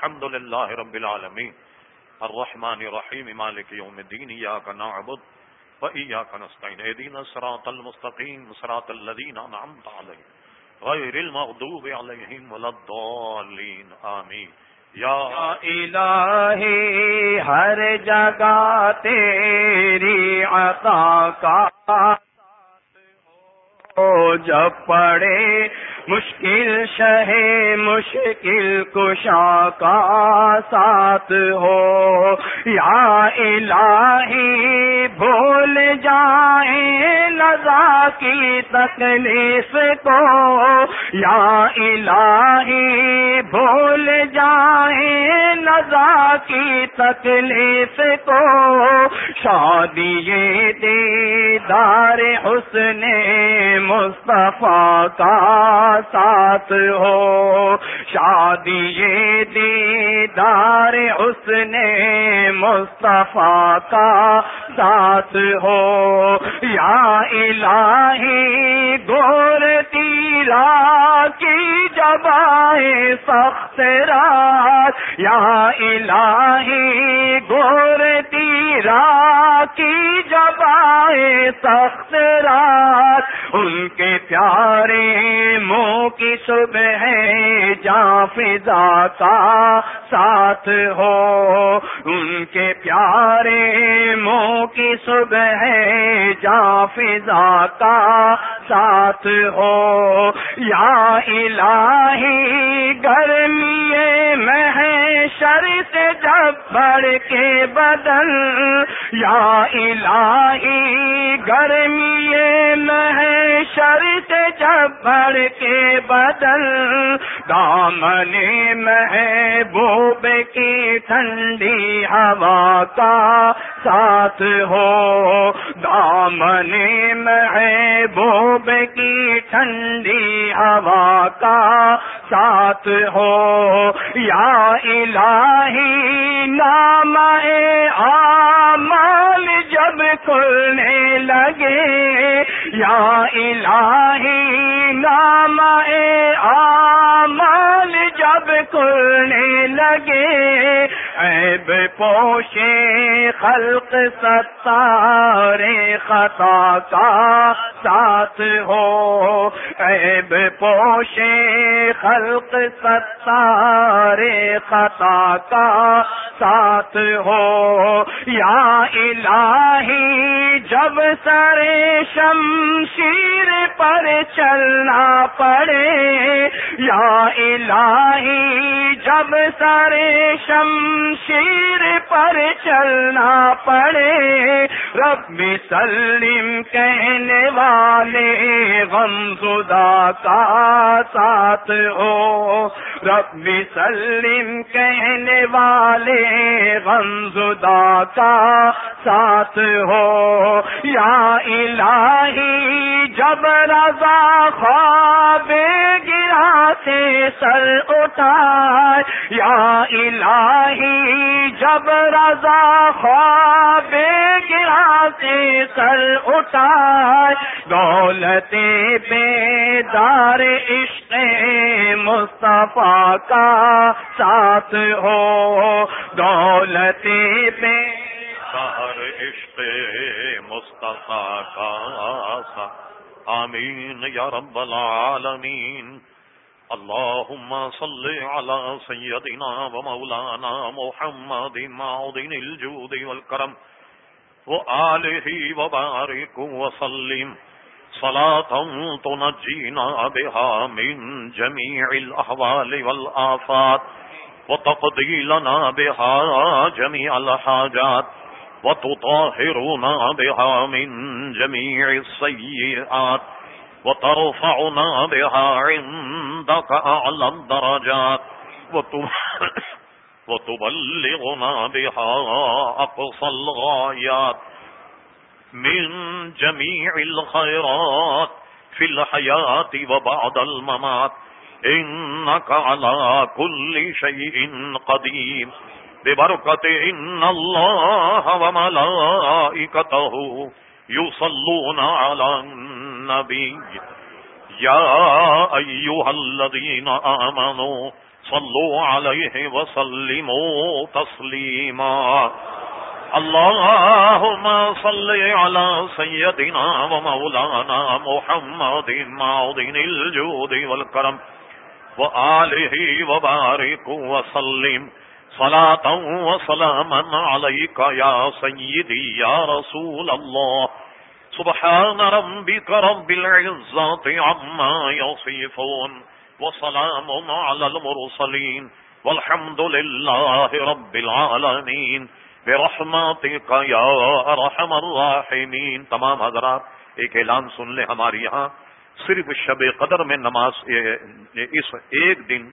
الحمد لله رب العالمين الرحمن الرحيم مالك يوم الدين إياك نعبد وإياك نستعين اهدنا الصراط المستقيم صراط الذين أنعمت عليهم غير المغضوب عليهم ولا الضالين آمين یا الہی، ہر جگہ تیری عطا کا جب پڑے مشکل شہ مشکل کشا کا ساتھ ہو۔ یا الہی بھول جائیں لذا کی تکلیف کو۔ یا الہی بھول جائیں لذا کی تکلیف کو۔ شادی دیدار حسن مصطفیٰ کا ساتھ ہو۔ شادی دیدار حسن مصطفیٰ کا ساتھ ہو۔ یا الہی گور تیرا کی جبائے سخت رات یا الہی گور تیرا کی جبائے سخت رات۔ ان کے پیارے منہ کی صبح جا فضا کا ساتھ ہو۔ ان کے پیارے منہ کی صبح جا فضا کا ساتھ ہو۔ یا الہی گرمی میں شرط جب بڑھ کے بدل۔ یا الہی گرمی میں شرط جب بڑھ کے بدل۔ دامن محبوب کی ٹھنڈی ہوا کا ساتھ ہو۔ دامن محبوب کی ٹھنڈی ہوا کا ساتھ ہو۔ یا الہی نام آمال جب کھلنے لگے۔ یا الہی نام آمال جب کھلنے لگے۔ عیب پوشے خلق ستار خطا کا ساتھ ہو۔ عیب پوشے خلق ستار خطا کا ساتھ ہو۔ یا الہی، جب سر شمشیر پر چلنا پڑے۔ یا الہی، جب سر شمشیر پر چلنا پڑے۔ رب سلیم کہنے والے، غم زدہ کا ساتھ ہو۔ رب سلیم کہنے والے، غم زدہ کا ساتھ ہو۔ یا الہی، جب رضا خواب گرا سے سر اٹھائے۔ یا الہی، جب رضا خواب گرا سے سر اٹھائے۔ دولت بیدار عشق مصطفیٰ کا ساتھ ہو۔ دولت بے سہر عشق مصطفیٰ کا آمین یا رب العالمین۔ اللهم صل على سيدنا ومولانا محمد معدن الجود والكرم وآله وبارك وسلم صلاة تنجينا بها من جميع الأحوال والآفات۔ وتقضي لنا بها جميع الحاجات۔ وتطاهرنا بها من جميع السيئات، وترفعنا بها عندك أعلى الدرجات وتبلغنا بها أقصى الغايات من جميع الخيرات في الحياة وبعد الممات. إنك على كل شيء قديم ببركة إن الله وملائكته يصلون على النبي يا أيها الذين آمنوا صلوا عليه وسلموا تسليما اللهم صل على سيدنا ومولانا محمد معدن الجود والكرم وآله وبارك وسلم صلاة وسلاما عليك يا سيدي يا رسول الله. سبحان ربك رب العزة عما يصفون وسلام على المرسلين والحمد لله رب العالمين. برحمتك يا ارحم الراحمين. تمام حضرات، ایک اعلان سن لیں ہماری یہاں. صرف شب قدر میں نماز اس ایک دن